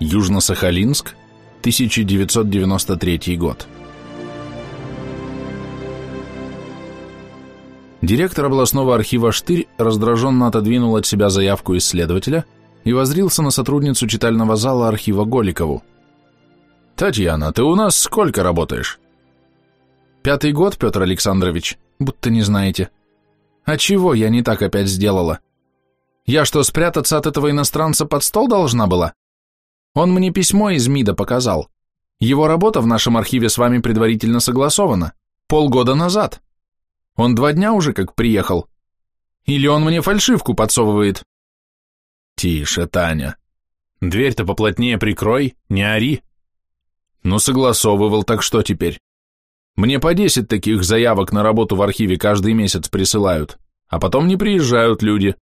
Южно-Сахалинск, 1993 год. Директор областного архива Штырь раздраженно отодвинул от себя заявку исследователя и возрился на сотрудницу читального зала архива Голикову. «Татьяна, ты у нас сколько работаешь?» «Пятый год, Петр Александрович, будто не знаете. А чего я не так опять сделала? Я что, спрятаться от этого иностранца под стол должна была?» Он мне письмо из МИДа показал. Его работа в нашем архиве с вами предварительно согласована. Полгода назад. Он два дня уже как приехал. Или он мне фальшивку подсовывает? Тише, Таня. Дверь-то поплотнее прикрой, не ори. Ну, согласовывал, так что теперь? Мне по десять таких заявок на работу в архиве каждый месяц присылают, а потом не приезжают люди.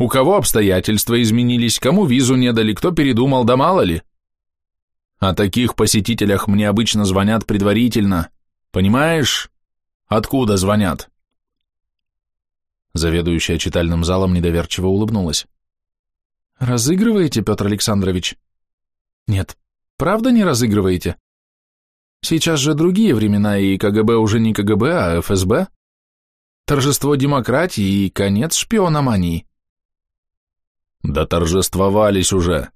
У кого обстоятельства изменились, кому визу не дали, кто передумал, да мало ли. О таких посетителях мне обычно звонят предварительно. Понимаешь, откуда звонят? Заведующая читальным залом недоверчиво улыбнулась. «Разыгрываете, Петр Александрович?» «Нет, правда не разыгрываете? Сейчас же другие времена, и КГБ уже не КГБ, а ФСБ. Торжество демократии и конец шпиономании. Да торжествовались уже.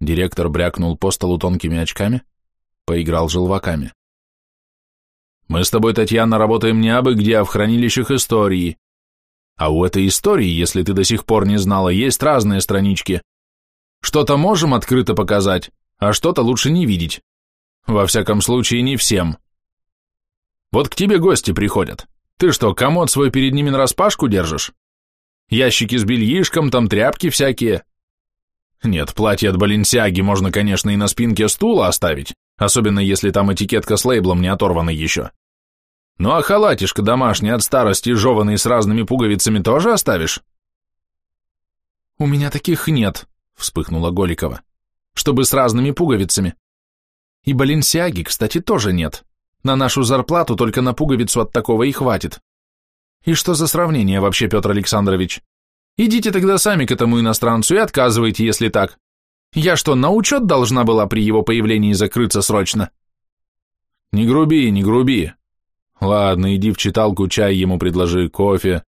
Директор брякнул по столу тонкими очками, поиграл желваками. Мы с тобой, Татьяна, работаем не абы где, а в хранилищах истории. А у этой истории, если ты до сих пор не знала, есть разные странички. Что-то можем открыто показать, а что-то лучше не видеть. Во всяком случае, не всем. Вот к тебе гости приходят. Ты что, комод свой перед ними нараспашку держишь? Ящики с бельишком, там тряпки всякие. Нет, платье от Баленсиаги можно, конечно, и на спинке стула оставить, особенно если там этикетка с лейблом не оторвана еще. Ну а халатишка домашний от старости, жеванный с разными пуговицами, тоже оставишь? У меня таких нет, вспыхнула Голикова, чтобы с разными пуговицами. И Баленсиаги, кстати, тоже нет. На нашу зарплату только на пуговицу от такого и хватит. И что за сравнение вообще, Петр Александрович? Идите тогда сами к этому иностранцу и отказывайте, если так. Я что, на учет должна была при его появлении закрыться срочно? Не груби, не груби. Ладно, иди в читалку, чай ему предложи, кофе.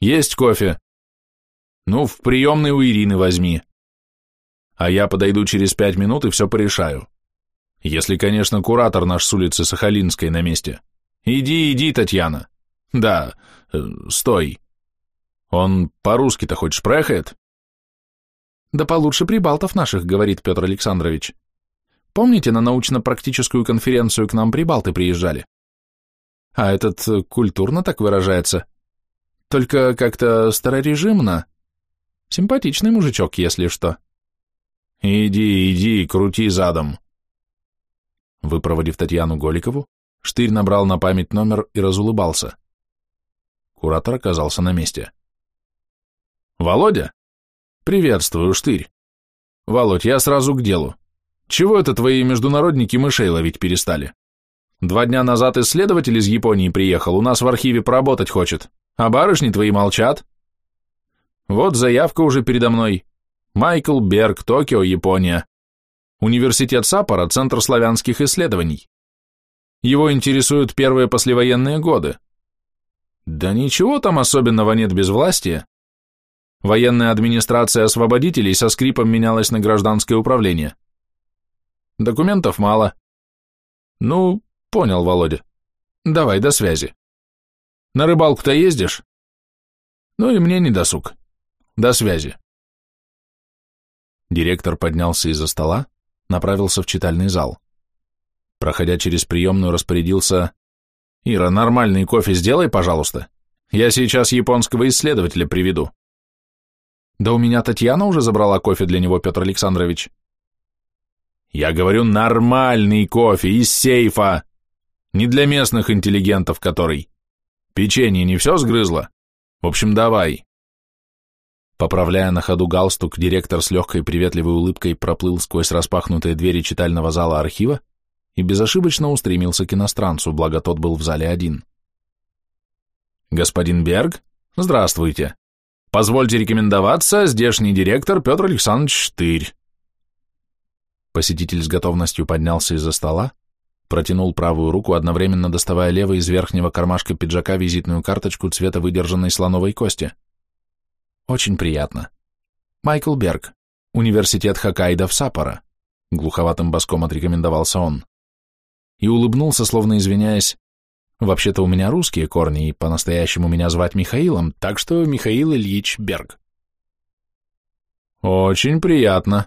Есть кофе? Ну, в приемной у Ирины возьми. А я подойду через пять минут и все порешаю. Если, конечно, куратор наш с улицы Сахалинской на месте. Иди, иди, Татьяна. Да, э, стой. Он по-русски-то хоть шпрехает? Да получше прибалтов наших, говорит Петр Александрович. Помните, на научно-практическую конференцию к нам прибалты приезжали? А этот э, культурно так выражается. Только как-то старорежимно. Симпатичный мужичок, если что. Иди, иди, крути задом. Выпроводив Татьяну Голикову, Штырь набрал на память номер и разулыбался. Куратор оказался на месте. «Володя?» «Приветствую, Штырь. Володь, я сразу к делу. Чего это твои международники мышей ловить перестали? Два дня назад исследователь из Японии приехал, у нас в архиве поработать хочет, а барышни твои молчат. Вот заявка уже передо мной. Майкл Берг, Токио, Япония. Университет Саппора, Центр славянских исследований. Его интересуют первые послевоенные годы. Да ничего там особенного нет без власти. Военная администрация освободителей со скрипом менялась на гражданское управление. Документов мало. Ну, понял, Володя. Давай, до связи. На рыбалку-то ездишь? Ну и мне не досуг. До связи. Директор поднялся из-за стола, направился в читальный зал. Проходя через приемную, распорядился «Ира, нормальный кофе сделай, пожалуйста. Я сейчас японского исследователя приведу». «Да у меня Татьяна уже забрала кофе для него, Петр Александрович». «Я говорю, нормальный кофе из сейфа. Не для местных интеллигентов, который. Печенье не все сгрызло? В общем, давай». Поправляя на ходу галстук, директор с легкой приветливой улыбкой проплыл сквозь распахнутые двери читального зала архива, и безошибочно устремился к иностранцу, благо тот был в зале один. «Господин Берг, здравствуйте. — Позвольте рекомендоваться, здешний директор Петр Александрович Штырь. Посетитель с готовностью поднялся из-за стола, протянул правую руку, одновременно доставая левой из верхнего кармашка пиджака визитную карточку цвета выдержанной слоновой кости. Очень приятно. Майкл Берг, Университет Хоккайдо в Саппоро, глуховатым боском отрекомендовался он. И улыбнулся, словно извиняясь, вообще-то у меня русские корни, и по-настоящему меня звать Михаилом, так что Михаил Ильич Берг. Очень приятно,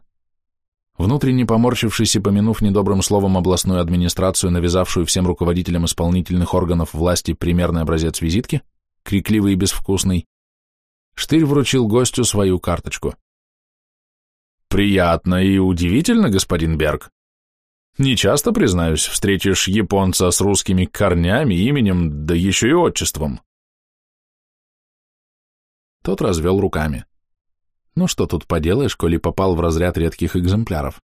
Внутренне поморщившись и помянув недобрым словом областную администрацию, навязавшую всем руководителям исполнительных органов власти примерный образец визитки, крикливый и безвкусный, Штырь вручил гостю свою карточку. «Приятно и удивительно, господин Берг. Не часто, признаюсь, встретишь японца с русскими корнями, именем, да еще и отчеством». Тот развел руками. Ну что тут поделаешь, коли попал в разряд редких экземпляров?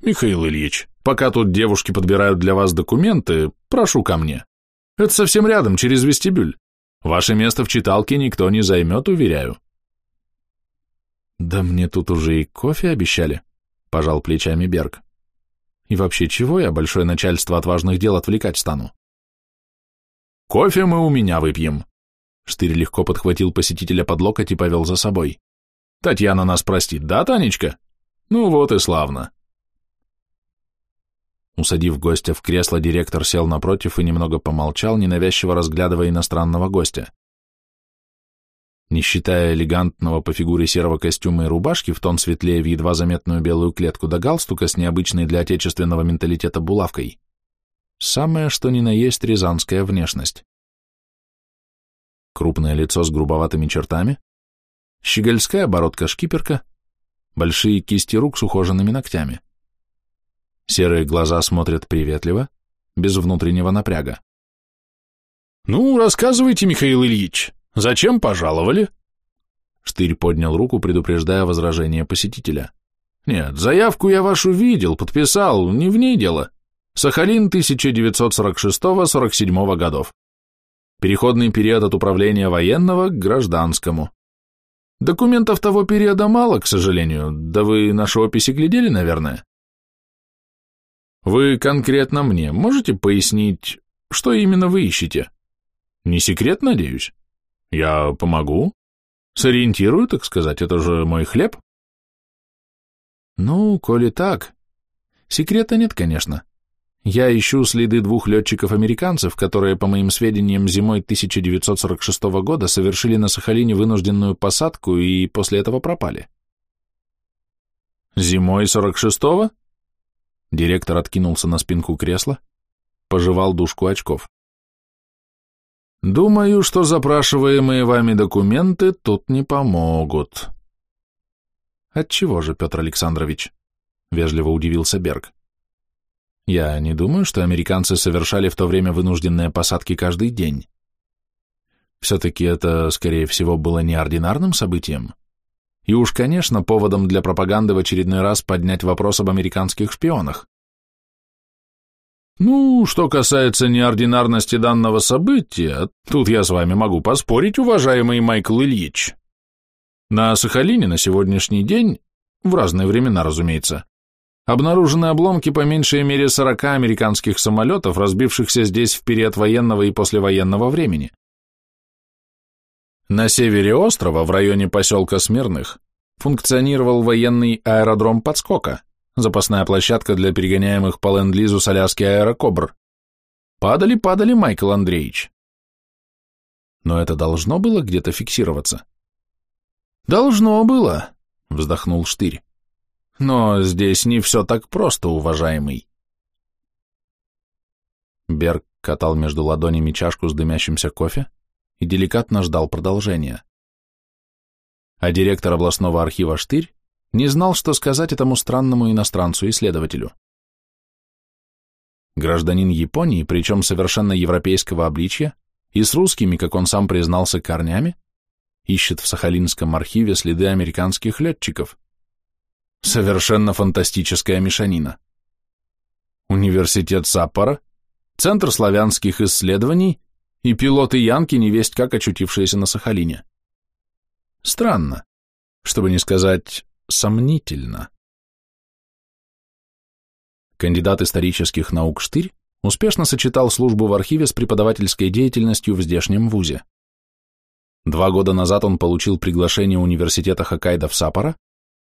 Михаил Ильич, пока тут девушки подбирают для вас документы, прошу ко мне. Это совсем рядом, через вестибюль. Ваше место в читалке никто не займет, уверяю. Да мне тут уже и кофе обещали, пожал плечами Берг. И вообще, чего я большое начальство от важных дел отвлекать стану? Кофе мы у меня выпьем, Штырь легко подхватил посетителя под локоть и повел за собой. «Татьяна нас простит, да, Танечка? Ну вот и славно». Усадив гостя в кресло, директор сел напротив и немного помолчал, ненавязчиво разглядывая иностранного гостя. Не считая элегантного по фигуре серого костюма и рубашки, в тон светлее в едва заметную белую клетку до галстука с необычной для отечественного менталитета булавкой, самое что ни на есть рязанская внешность. Крупное лицо с грубоватыми чертами, щегольская бородка-шкиперка, большие кисти рук с ухоженными ногтями. Серые глаза смотрят приветливо, без внутреннего напряга. «Ну, рассказывайте, Михаил Ильич, зачем пожаловали?» Штырь поднял руку, предупреждая возражение посетителя. «Нет, заявку я вашу видел, подписал, не в ней дело. Сахалин 1946-47 годов. Переходный период от управления военного к гражданскому. Документов того периода мало, к сожалению, да вы наши описи глядели, наверное. Вы конкретно мне можете пояснить, что именно вы ищете? Не секрет, надеюсь? Я помогу. Сориентирую, так сказать, это же мой хлеб. Ну, коли так. Секрета нет, конечно. Я ищу следы двух летчиков-американцев, которые, по моим сведениям, зимой 1946 года совершили на Сахалине вынужденную посадку и после этого пропали. Зимой 46-го? Директор откинулся на спинку кресла, пожевал дужку очков. Думаю, что запрашиваемые вами документы тут не помогут. Отчего же, Петр Александрович? Вежливо удивился Берг. Я не думаю, что американцы совершали в то время вынужденные посадки каждый день. Все-таки это, скорее всего, было неординарным событием. И уж, конечно, поводом для пропаганды в очередной раз поднять вопрос об американских шпионах. Ну, что касается неординарности данного события, тут я с вами могу поспорить, уважаемый Майкл Ильич. На Сахалине на сегодняшний день, в разные времена, разумеется, Обнаружены обломки по меньшей мере 40 американских самолетов, разбившихся здесь в период военного и послевоенного времени. На севере острова, в районе поселка Смирных, функционировал военный аэродром подскока, запасная площадка для перегоняемых по ленд-лизу с Аляски аэрокобр. Падали-падали, Майкл Андреевич. Но это должно было где-то фиксироваться. «Должно было», — вздохнул Штырь. Но здесь не все так просто, уважаемый. Берг катал между ладонями чашку с дымящимся кофе и деликатно ждал продолжения. А директор областного архива Штырь не знал, что сказать этому странному иностранцу-исследователю. Гражданин Японии, причем совершенно европейского обличья, и с русскими, как он сам признался, корнями, ищет в Сахалинском архиве следы американских летчиков. Совершенно фантастическая мешанина. Университет Саппора, Центр славянских исследований и пилоты Янки, невесть как очутившиеся на Сахалине. Странно, чтобы не сказать сомнительно. кандидат исторических наук Штырь, успешно сочетал службу в архиве с преподавательской деятельностью в здешнем вузе. Два года назад он получил приглашение университета Хоккайдо в Саппоро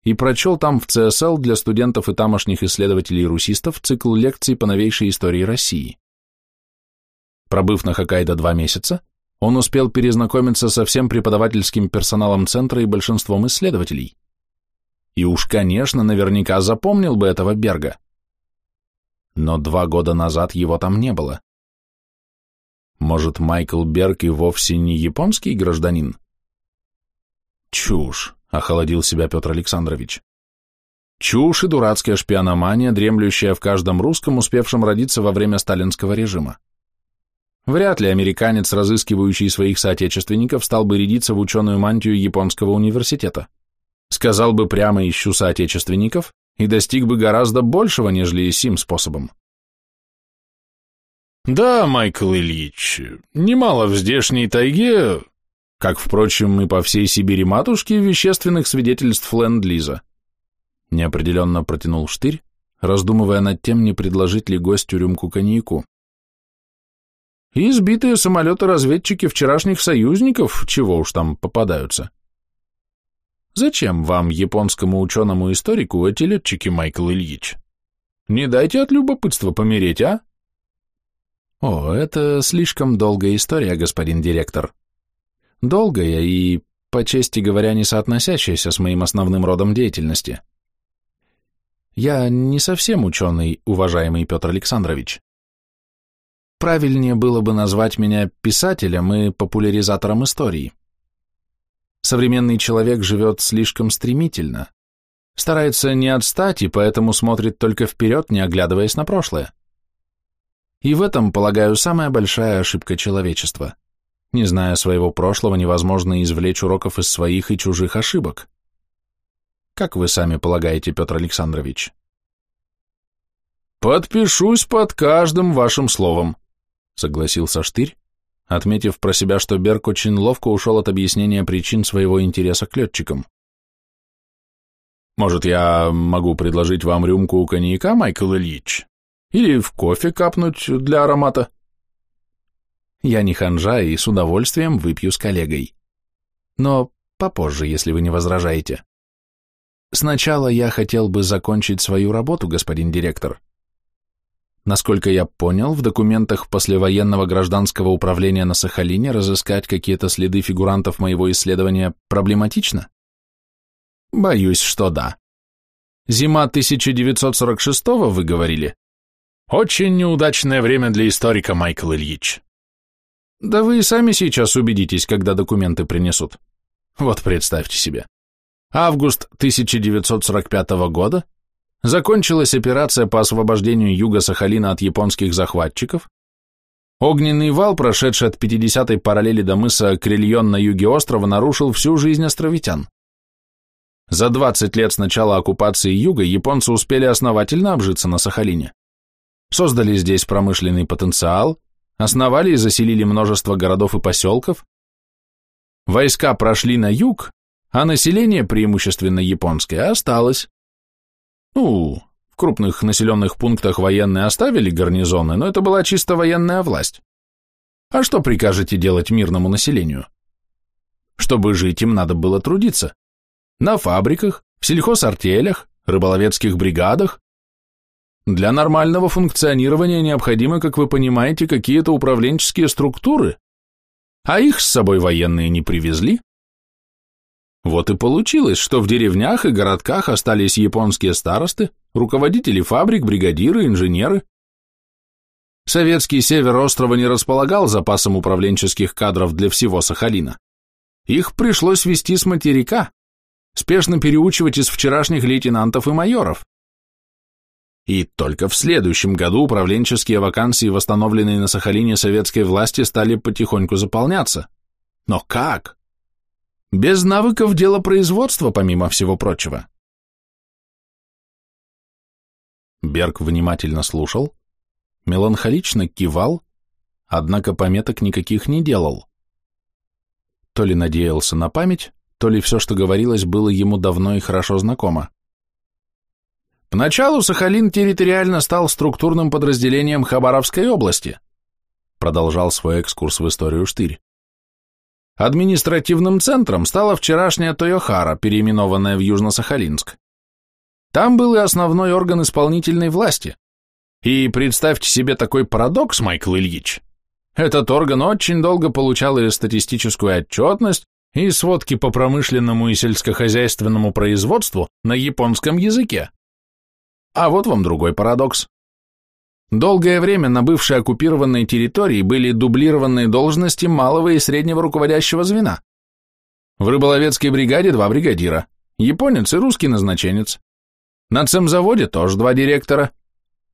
и прочел там в ЦСЛ для студентов и тамошних исследователей-русистов цикл лекций по новейшей истории России. Пробыв на Хоккайдо два месяца, он успел перезнакомиться со всем преподавательским персоналом центра и большинством исследователей. И уж, конечно, наверняка запомнил бы этого Берга. Но два года назад его там не было. Может, Майкл Берг и вовсе не японский гражданин? Чушь, охолодил себя Петр Александрович. Чушь и дурацкая шпиономания, дремлющая в каждом русском, успевшем родиться во время сталинского режима. Вряд ли американец, разыскивающий своих соотечественников, стал бы рядиться в ученую мантию японского университета. Сказал бы прямо «ищу соотечественников» и достиг бы гораздо большего, нежели сим способом. Да, Майкл Ильич, немало в здешней тайге, как, впрочем, и по всей Сибири матушки, вещественных свидетельств ленд-лиза. Неопределенно протянул штырь, раздумывая над тем, не предложить ли гостю рюмку коньяку. И сбитые самолеты-разведчики вчерашних союзников, чего уж там попадаются. Зачем вам, японскому ученому-историку, эти летчики, Майкл Ильич? Не дайте от любопытства помереть, а? О, это слишком долгая история, господин директор. Долгая и, по чести говоря, не соотносящаяся с моим основным родом деятельности. Я не совсем ученый, уважаемый Петр Александрович. Правильнее было бы назвать меня писателем и популяризатором истории. Современный человек живет слишком стремительно, старается не отстать и поэтому смотрит только вперед, не оглядываясь на прошлое. И в этом, полагаю, самая большая ошибка человечества. Не зная своего прошлого, невозможно извлечь уроков из своих и чужих ошибок. Как вы сами полагаете, Петр Александрович? Подпишусь под каждым вашим словом, согласился Штырь, отметив про себя, что Берг очень ловко ушел от объяснения причин своего интереса к летчикам. «Может, я могу предложить вам рюмку коньяка, Майкл Ильич? Или в кофе капнуть для аромата?» «Я не ханжа и с удовольствием выпью с коллегой. Но попозже, если вы не возражаете. Сначала я хотел бы закончить свою работу, господин директор. Насколько я понял, в документах послевоенного гражданского управления на Сахалине разыскать какие-то следы фигурантов моего исследования проблематично? Боюсь, что да. Зима 1946-го, вы говорили? Очень неудачное время для историка, Майкл Ильич. Да вы и сами сейчас убедитесь, когда документы принесут. Вот представьте себе. Август 1945 года, Закончилась операция по освобождению юга Сахалина от японских захватчиков. Огненный вал, прошедший от 50-й параллели до мыса Крильон на юге острова, нарушил всю жизнь островитян. За 20 лет с начала оккупации юга японцы успели основательно обжиться на Сахалине. Создали здесь промышленный потенциал, основали и заселили множество городов и поселков. Войска прошли на юг, а население, преимущественно японское, осталось. Ну, в крупных населенных пунктах военные оставили гарнизоны, но это была чисто военная власть. А что прикажете делать мирному населению? Чтобы жить им надо было трудиться. На фабриках, в сельхозартелях, рыболовецких бригадах. Для нормального функционирования необходимы, как вы понимаете, какие-то управленческие структуры. А их с собой военные не привезли. Вот и получилось, что в деревнях и городках остались японские старосты, руководители фабрик, бригадиры, инженеры. Советский север острова не располагал запасом управленческих кадров для всего Сахалина. Их пришлось вести с материка, спешно переучивать из вчерашних лейтенантов и майоров. И только в следующем году управленческие вакансии, восстановленные на Сахалине советской власти, стали потихоньку заполняться. Но как? Без навыков делопроизводства, помимо всего прочего. Берг внимательно слушал, меланхолично кивал, однако пометок никаких не делал. То ли надеялся на память, то ли все, что говорилось, было ему давно и хорошо знакомо. Поначалу Сахалин территориально стал структурным подразделением Хабаровской области, продолжал свой экскурс в историю Штырь. Административным центром стала вчерашняя Тойохара, переименованная в Южно-Сахалинск. Там был и основной орган исполнительной власти. И представьте себе такой парадокс, Майкл Ильич. Этот орган очень долго получал и статистическую отчетность, и сводки по промышленному и сельскохозяйственному производству на японском языке. А вот вам другой парадокс. Долгое время на бывшей оккупированной территории были дублированные должности малого и среднего руководящего звена. В рыболовецкой бригаде два бригадира, японец и русский назначенец. На цемзаводе тоже два директора.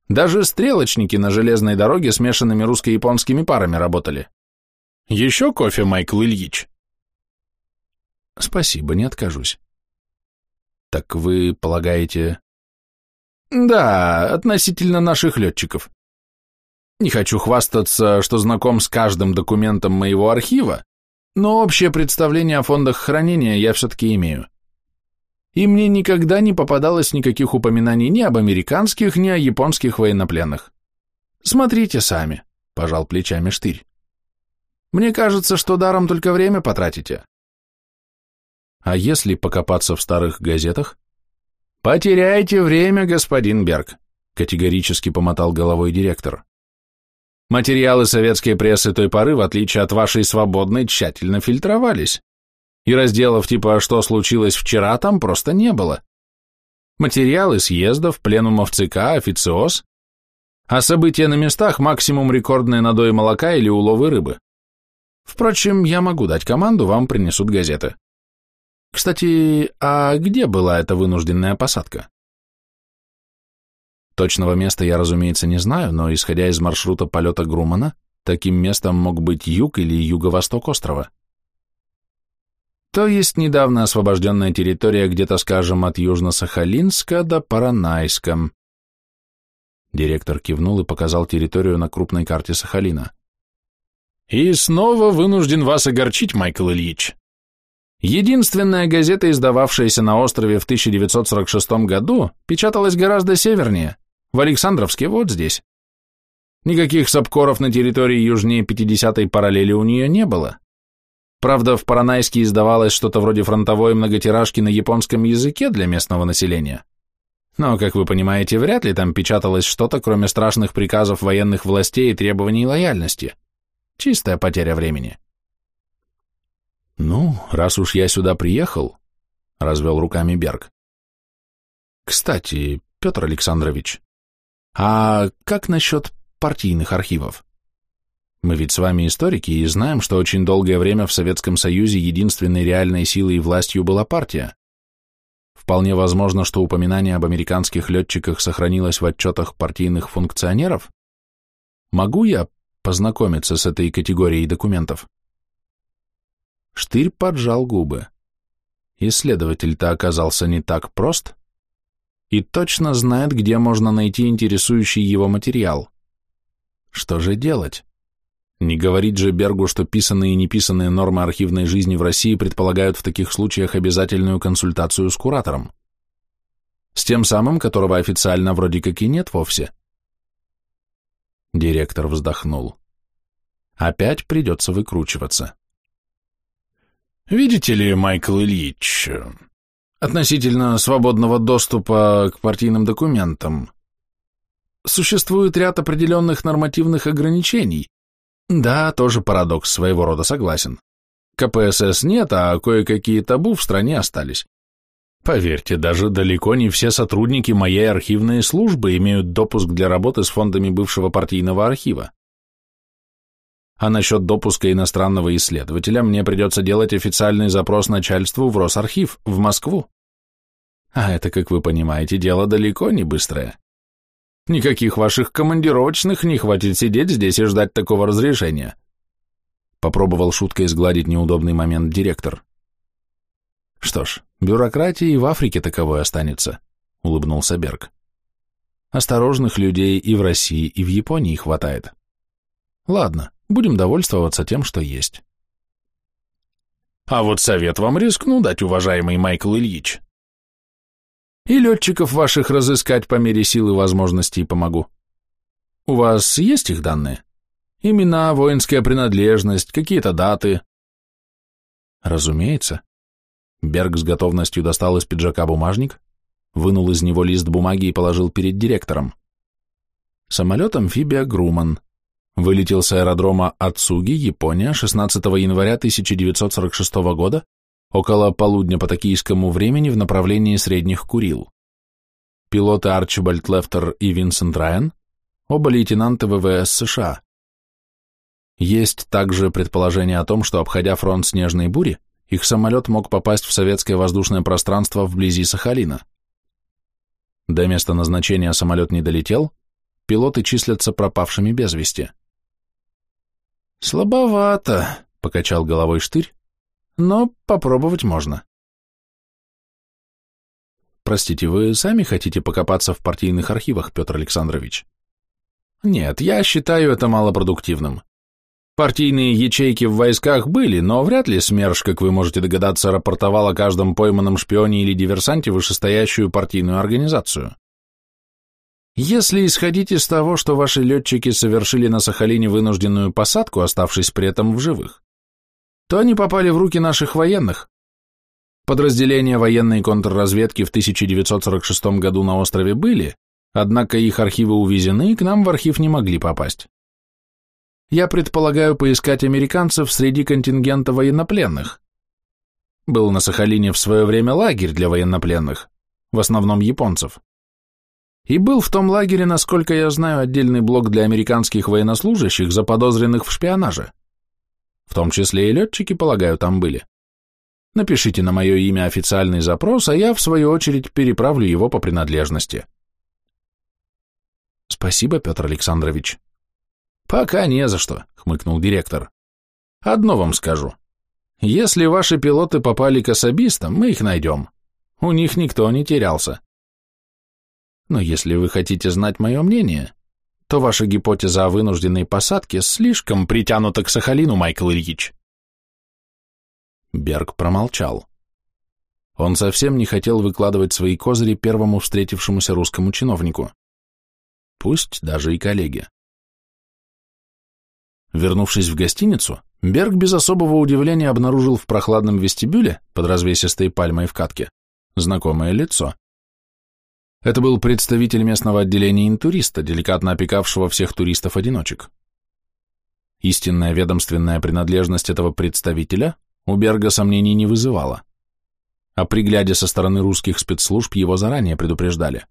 Даже стрелочники на железной дороге смешанными русско-японскими парами работали. Еще кофе, Майкл Ильич? Спасибо, не откажусь. Так вы полагаете, да, относительно наших летчиков. Не хочу хвастаться, что знаком с каждым документом моего архива, но общее представление о фондах хранения я все-таки имею. И мне никогда не попадалось никаких упоминаний ни об американских, ни о японских военнопленных. Смотрите сами, пожал плечами Штырь. Мне кажется, что даром только время потратите. А если покопаться в старых газетах? «Потеряйте время, господин Берг», — категорически помотал головой директор. «Материалы советской прессы той поры, в отличие от вашей свободной, тщательно фильтровались. И разделов типа «Что случилось вчера» там просто не было. Материалы съездов, пленумов ЦК, официоз. А события на местах максимум рекордные надои молока или уловы рыбы. Впрочем, я могу дать команду, вам принесут газеты. Кстати, а где была эта вынужденная посадка? Точного места я, разумеется, не знаю, но, исходя из маршрута полета Грумана, таким местом мог быть юг или юго-восток острова. То есть недавно освобожденная территория где-то, скажем, от Южно-Сахалинска до Паранайска. Директор кивнул и показал территорию на крупной карте Сахалина. «И снова вынужден вас огорчить, Майкл Ильич. Единственная газета, издававшаяся на острове в 1946 году, печаталась гораздо севернее, в Александровске, вот здесь. Никаких сапкоров на территории южнее 50-й параллели у нее не было. Правда, в Паранайске издавалось что-то вроде фронтовой многотиражки на японском языке для местного населения. Но, как вы понимаете, вряд ли там печаталось что-то, кроме страшных приказов военных властей и требований лояльности. Чистая потеря времени. «Ну, раз уж я сюда приехал», — развел руками Берг. «Кстати, Петр Александрович, а как насчет партийных архивов? Мы ведь с вами историки и знаем, что очень долгое время в Советском Союзе единственной реальной силой и властью была партия. Вполне возможно, что упоминание об американских летчиках сохранилось в отчетах партийных функционеров. Могу я познакомиться с этой категорией документов? Штырь поджал губы. Исследователь-то оказался не так прост и точно знает, где можно найти интересующий его материал. Что же делать? Не говорить же Бергу, что писанные и неписанные нормы архивной жизни в России предполагают в таких случаях обязательную консультацию с куратором. С тем самым, которого официально вроде как и нет вовсе. Директор вздохнул. Опять придется выкручиваться. Видите ли, Майкл Ильич, относительно свободного доступа к партийным документам, существует ряд определенных нормативных ограничений. Да, тоже парадокс своего рода, согласен. КПСС нет, а кое-какие табу в стране остались. Поверьте, даже далеко не все сотрудники моей архивной службы имеют допуск для работы с фондами бывшего партийного архива. А насчет допуска иностранного исследователя мне придется делать официальный запрос начальству в Росархив, в Москву. А это, как вы понимаете, дело далеко не быстрое. Никаких ваших командировочных не хватит сидеть здесь и ждать такого разрешения. Попробовал шуткой сгладить неудобный момент директор. Что ж, бюрократия и в Африке таковой останется, улыбнулся Берг. Осторожных людей и в России, и в Японии хватает. Ладно, Будем довольствоваться тем, что есть. А вот совет вам рискну дать, уважаемый Майкл Ильич. И летчиков ваших разыскать по мере сил и возможностей помогу. У вас есть их данные? Имена, воинская принадлежность, какие-то даты? Разумеется. Берг с готовностью достал из пиджака бумажник, вынул из него лист бумаги и положил перед директором. Самолет-амфибия «Груман». Вылетел с аэродрома Ацуги, Япония, 16 января 1946 года около полудня по токийскому времени в направлении Средних Курил. Пилоты Арчибальд Лефтер и Винсент Райан, оба лейтенанты ВВС США. Есть также предположение о том, что, обходя фронт снежной бури, их самолет мог попасть в советское воздушное пространство вблизи Сахалина. До места назначения самолет не долетел, пилоты числятся пропавшими без вести. «Слабовато», — покачал головой штырь, но попробовать можно. Простите, вы сами хотите покопаться в партийных архивах, Петр Александрович? Нет, я считаю это малопродуктивным. Партийные ячейки в войсках были, но вряд ли СМЕРШ, как вы можете догадаться, рапортовал о каждом пойманном шпионе или диверсанте вышестоящую партийную организацию. Если исходить из того, что ваши летчики совершили на Сахалине вынужденную посадку, оставшись при этом в живых, то они попали в руки наших военных. Подразделения военной контрразведки в 1946 году на острове были, однако их архивы увезены и к нам в архив не могли попасть. Я предполагаю поискать американцев среди контингента военнопленных. Был на Сахалине в свое время лагерь для военнопленных, в основном японцев. И был в том лагере, насколько я знаю, отдельный блок для американских военнослужащих, заподозренных в шпионаже. В том числе и летчики, полагаю, там были. Напишите на мое имя официальный запрос, а я, в свою очередь, переправлю его по принадлежности. Спасибо, Петр Александрович. Пока не за что, хмыкнул директор. Одно вам скажу. Если ваши пилоты попали к особистам, мы их найдем. У них никто не терялся. Но если вы хотите знать мое мнение, то ваша гипотеза о вынужденной посадке слишком притянута к Сахалину, Майкл Ильич. Берг промолчал. Он совсем не хотел выкладывать свои козыри первому встретившемуся русскому чиновнику. Пусть даже и коллеге. Вернувшись в гостиницу, Берг без особого удивления обнаружил в прохладном вестибюле, под развесистой пальмой в катке, знакомое лицо. Это был представитель местного отделения интуриста, деликатно опекавшего всех туристов-одиночек. Истинная ведомственная принадлежность этого представителя у Берга сомнений не вызывала. О пригляде со стороны русских спецслужб его заранее предупреждали.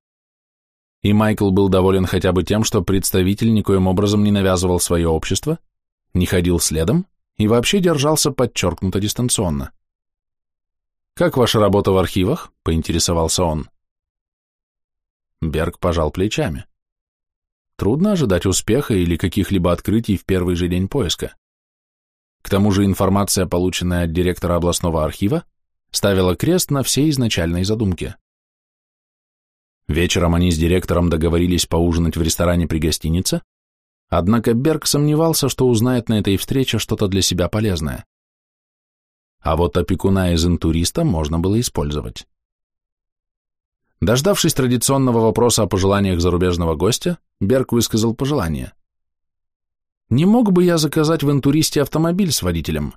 И Майкл был доволен хотя бы тем, что представитель никоим образом не навязывал свое общество, не ходил следом и вообще держался подчеркнуто дистанционно. «Как ваша работа в архивах?» — поинтересовался он. Берг пожал плечами. Трудно ожидать успеха или каких-либо открытий в первый же день поиска. К тому же информация, полученная от директора областного архива, ставила крест на всей изначальной задумке. Вечером они с директором договорились поужинать в ресторане при гостинице, однако Берг сомневался, что узнает на этой встрече что-то для себя полезное. А вот опекуна из интуриста можно было использовать. Дождавшись традиционного вопроса о пожеланиях зарубежного гостя, Берг высказал пожелание. «Не мог бы я заказать в интуристе автомобиль с водителем?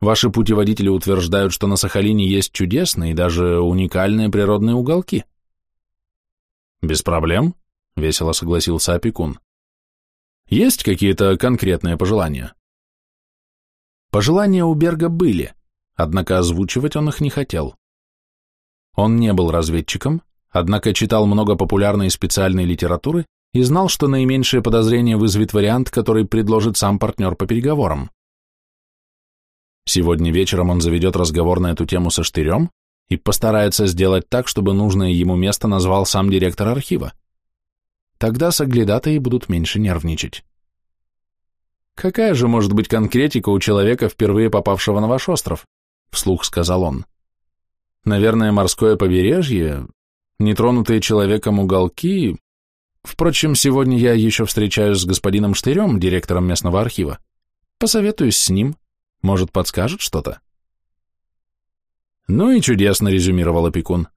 Ваши путеводители утверждают, что на Сахалине есть чудесные и даже уникальные природные уголки». «Без проблем», — весело согласился опекун. «Есть какие-то конкретные пожелания?» Пожелания у Берга были, однако озвучивать он их не хотел. Он не был разведчиком, однако читал много популярной и специальной литературы и знал, что наименьшее подозрение вызовет вариант, который предложит сам партнер по переговорам. Сегодня вечером он заведет разговор на эту тему со Штырем и постарается сделать так, чтобы нужное ему место назвал сам директор архива. Тогда соглядатые будут меньше нервничать. «Какая же может быть конкретика у человека, впервые попавшего на ваш остров?» — вслух сказал он. Наверное, морское побережье, нетронутые человеком уголки. Впрочем, сегодня я еще встречаюсь с господином Штырем, директором местного архива. Посоветуюсь с ним. Может, подскажет что-то? Ну и чудесно, резюмировал опекун.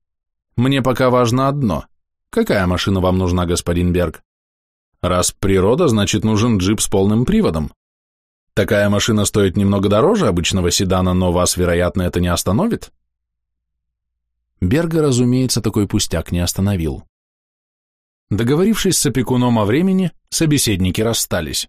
Мне пока важно одно. Какая машина вам нужна, господин Берг? Раз природа, значит, нужен джип с полным приводом. Такая машина стоит немного дороже обычного седана, но вас, вероятно, это не остановит? Берга, разумеется, такой пустяк не остановил. Договорившись с опекуном о времени, собеседники расстались.